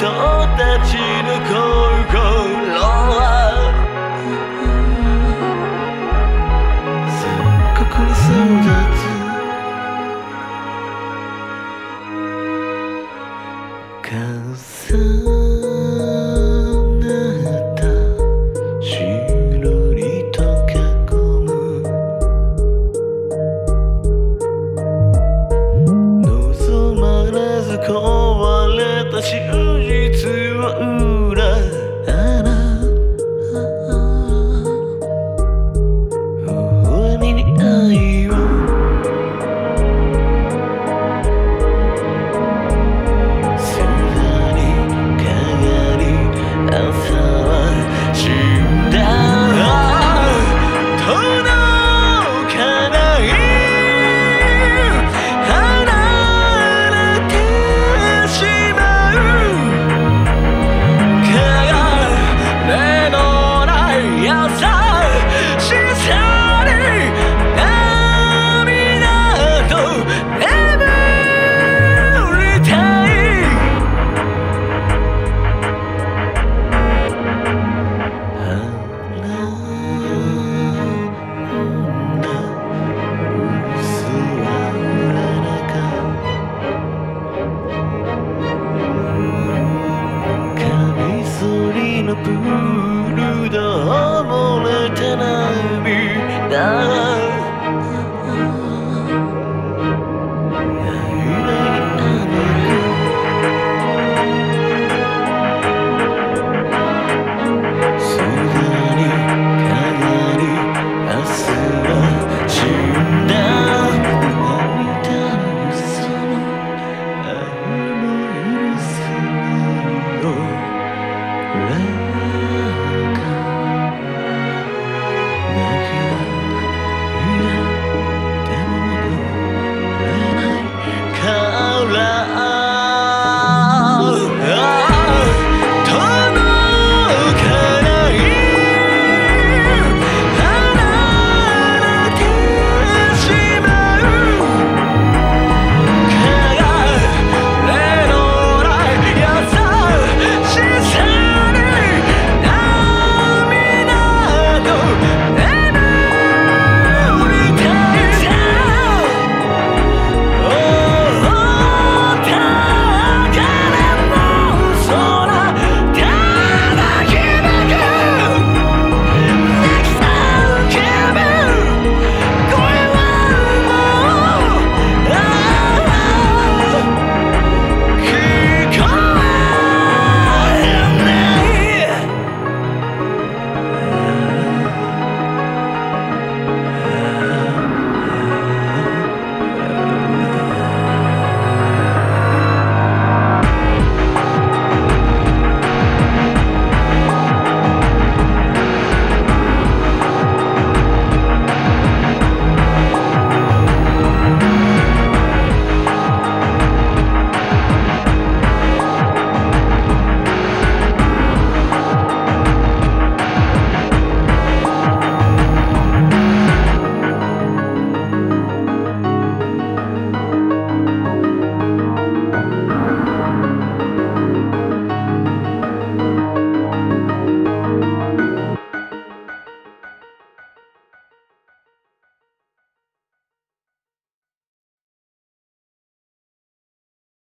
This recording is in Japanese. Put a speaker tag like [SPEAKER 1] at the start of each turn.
[SPEAKER 1] たちの心は全国に住んで完成私は実はカミソリのプールだ